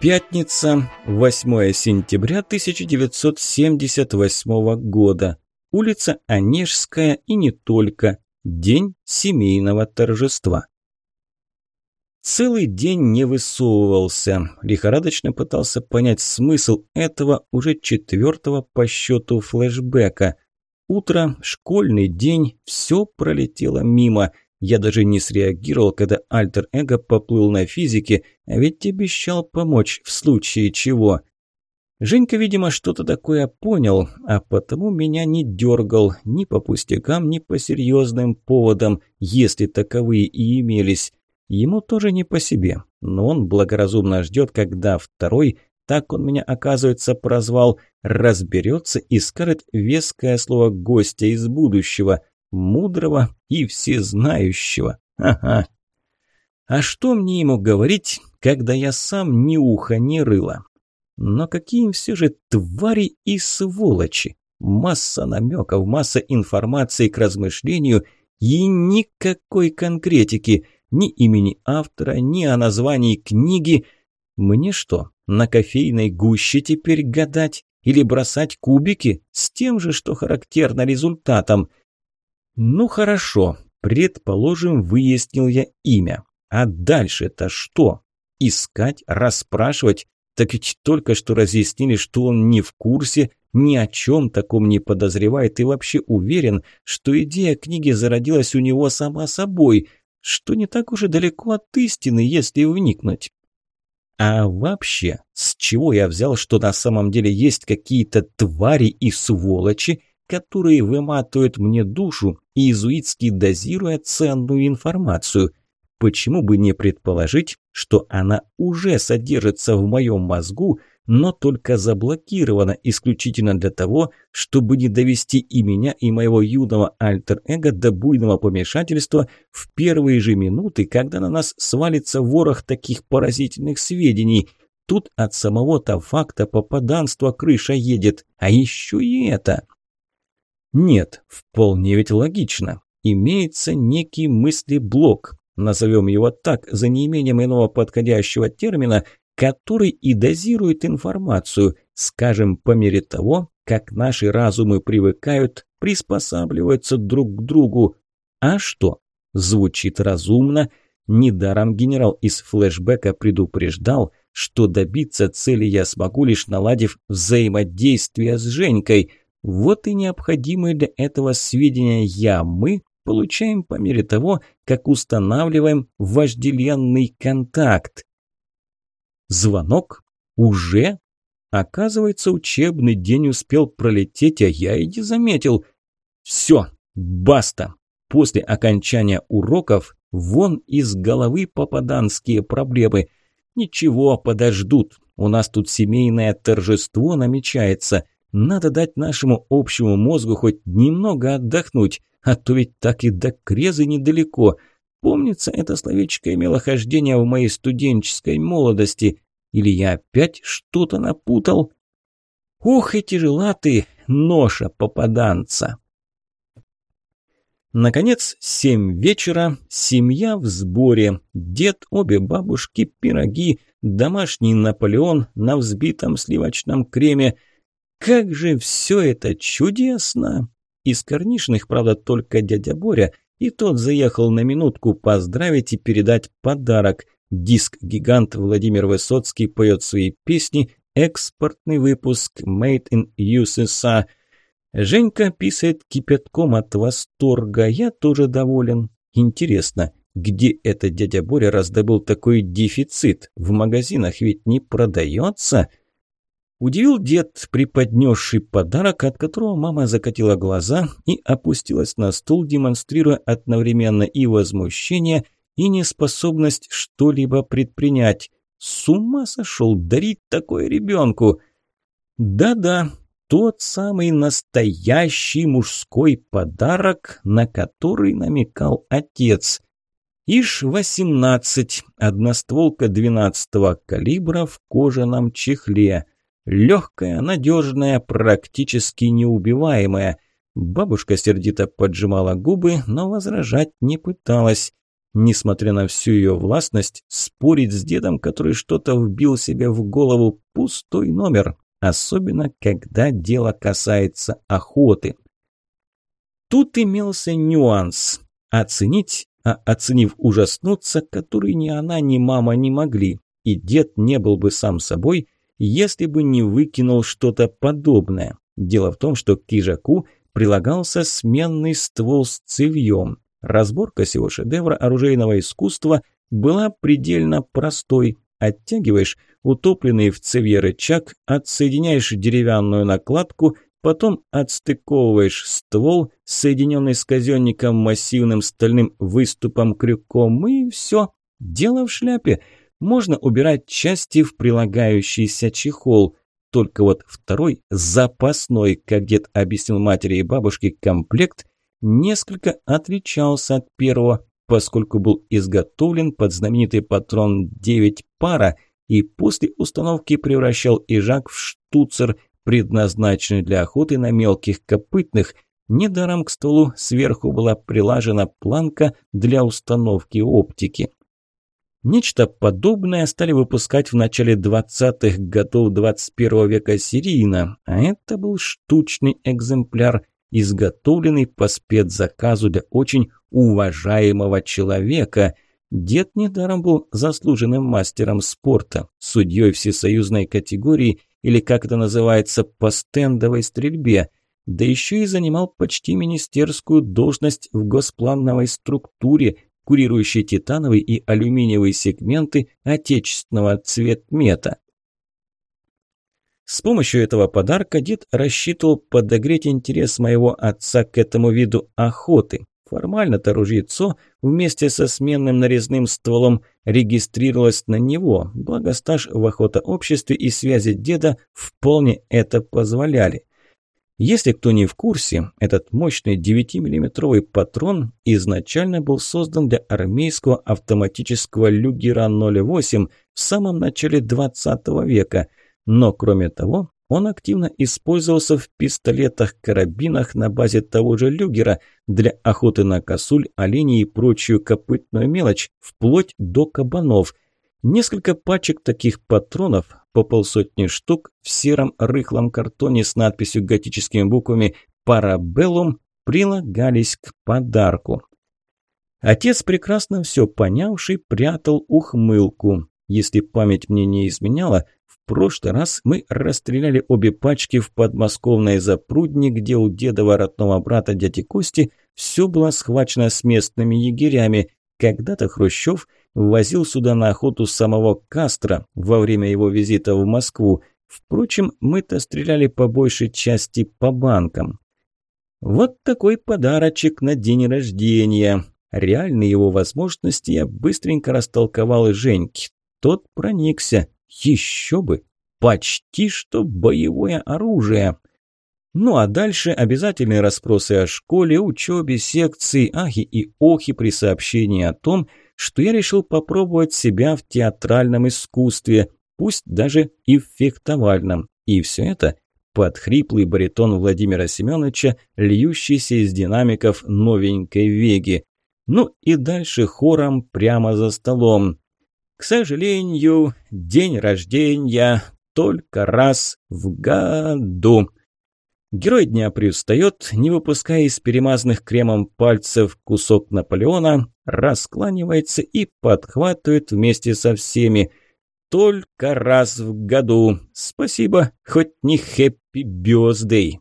Пятница, 8 сентября 1978 года. Улица Онежская и не только. День семейного торжества. Целый день не высовывался. Лихорадочно пытался понять смысл этого уже четвертого по счету флешбека. Утро, школьный день, все пролетело мимо. Я даже не среагировал, когда альтер-эго поплыл на физике, а ведь обещал помочь в случае чего. Женька, видимо, что-то такое понял, а потому меня не дергал ни по пустякам, ни по серьезным поводам, если таковые и имелись. Ему тоже не по себе, но он благоразумно ждет, когда второй, так он меня, оказывается, прозвал, разберется и скажет веское слово гостя из будущего – мудрого и всезнающего. Ага. А что мне ему говорить, когда я сам ни уха, ни рыла? Но какие все же твари и сволочи! Масса намеков, масса информации к размышлению и никакой конкретики, ни имени автора, ни о названии книги. Мне что, на кофейной гуще теперь гадать? Или бросать кубики с тем же, что характерно результатом – ну хорошо, предположим, выяснил я имя. А дальше-то что? Искать, расспрашивать? Так ведь только что разъяснили, что он не в курсе, ни о чем таком не подозревает и вообще уверен, что идея книги зародилась у него сама собой, что не так уж и далеко от истины, если вникнуть. А вообще, с чего я взял, что на самом деле есть какие-то твари и сволочи, которые выматывают мне душу, иезуитски дозируя ценную информацию. Почему бы не предположить, что она уже содержится в моем мозгу, но только заблокирована исключительно для того, чтобы не довести и меня, и моего юного альтер-эго до буйного помешательства в первые же минуты, когда на нас свалится ворох таких поразительных сведений. Тут от самого-то факта попаданства крыша едет, а еще и это. Нет, вполне ведь логично. Имеется некий мыслеблок, назовем его так, за неимением иного подходящего термина, который и дозирует информацию, скажем, по мере того, как наши разумы привыкают, приспосабливаются друг к другу. А что? Звучит разумно. Недаром генерал из флешбека предупреждал, что добиться цели я смогу, лишь наладив взаимодействие с Женькой – вот и необходимые для этого сведения «я», «мы» получаем по мере того, как устанавливаем вожделенный контакт. Звонок? Уже? Оказывается, учебный день успел пролететь, а я и не заметил. Все, баста. После окончания уроков вон из головы попаданские проблемы. Ничего, подождут. У нас тут семейное торжество намечается. Надо дать нашему общему мозгу хоть немного отдохнуть, а то ведь так и до крезы недалеко. Помнится, это словечко имело хождение в моей студенческой молодости. Или я опять что-то напутал? Ох и тяжела ты, ноша попаданца! Наконец, семь вечера, семья в сборе. Дед, обе бабушки, пироги, домашний Наполеон на взбитом сливочном креме – как же все это чудесно! Из Корнишных, правда, только дядя Боря, и тот заехал на минутку поздравить и передать подарок. Диск-гигант Владимир Высоцкий поет свои песни, экспортный выпуск «Made in USSR». Женька писает кипятком от восторга, я тоже доволен. Интересно, где этот дядя Боря раздобыл такой дефицит? В магазинах ведь не продается?» Удивил дед, преподнесший подарок, от которого мама закатила глаза и опустилась на стул, демонстрируя одновременно и возмущение, и неспособность что-либо предпринять. С ума сошел дарить такое ребенку! Да-да, тот самый настоящий мужской подарок, на который намекал отец. Иш-18, одностволка 12-го калибра в кожаном чехле – Легкая, надежная, практически неубиваемая. Бабушка сердито поджимала губы, но возражать не пыталась. Несмотря на всю ее властность, спорить с дедом, который что-то вбил себе в голову, пустой номер, особенно когда дело касается охоты. Тут имелся нюанс. Оценить, а оценив ужаснуться, который ни она, ни мама не могли. И дед не был бы сам собой, если бы не выкинул что-то подобное. Дело в том, что к кижаку прилагался сменный ствол с цевьем. Разборка сего шедевра оружейного искусства была предельно простой. Оттягиваешь утопленный в цевье рычаг, отсоединяешь деревянную накладку, потом отстыковываешь ствол, соединенный с казенником массивным стальным выступом-крюком, и все. Дело в шляпе. Можно убирать части в прилагающийся чехол. Только вот второй, запасной, как дед объяснил матери и бабушке, комплект несколько отличался от первого, поскольку был изготовлен под знаменитый патрон 9 пара и после установки превращал ижак в штуцер, предназначенный для охоты на мелких копытных. Недаром к столу сверху была прилажена планка для установки оптики. Нечто подобное стали выпускать в начале 20-х годов 21 века серийно, а это был штучный экземпляр, изготовленный по спецзаказу для очень уважаемого человека. Дед недаром был заслуженным мастером спорта, судьей всесоюзной категории или, как это называется, по стендовой стрельбе, да еще и занимал почти министерскую должность в госплановой структуре – курирующий титановый и алюминиевые сегменты отечественного цветмета. С помощью этого подарка дед рассчитывал подогреть интерес моего отца к этому виду охоты. Формально-то ружьецо вместе со сменным нарезным стволом регистрировалось на него, благо стаж в охотообществе и связи деда вполне это позволяли. Если кто не в курсе, этот мощный 9-миллиметровый патрон изначально был создан для армейского автоматического люгера 08 в самом начале 20 века, но кроме того, он активно использовался в пистолетах-карабинах на базе того же люгера для охоты на косуль, оленей и прочую копытную мелочь, вплоть до кабанов. Несколько пачек таких патронов по полсотни штук в сером рыхлом картоне с надписью готическими буквами «Парабеллум» прилагались к подарку. Отец, прекрасно все понявший, прятал ухмылку. Если память мне не изменяла, в прошлый раз мы расстреляли обе пачки в подмосковной запрудне, где у дедова родного брата дяди Кости все было схвачено с местными егерями. Когда-то Хрущев – возил сюда на охоту самого Кастро во время его визита в Москву. Впрочем, мы-то стреляли по большей части по банкам. Вот такой подарочек на день рождения. Реальные его возможности я быстренько растолковал Женьке. Тот проникся. Еще бы! Почти что боевое оружие. Ну а дальше обязательные расспросы о школе, учебе, секции, ахи и охи при сообщении о том, что я решил попробовать себя в театральном искусстве, пусть даже и в фехтовальном. И все это под хриплый баритон Владимира Семеновича, льющийся из динамиков новенькой Веги. Ну и дальше хором прямо за столом. К сожалению, день рождения только раз в году. Герой дня привстает, не выпуская из перемазанных кремом пальцев кусок Наполеона, раскланивается и подхватывает вместе со всеми. Только раз в году. Спасибо, хоть не хэппи бёздей.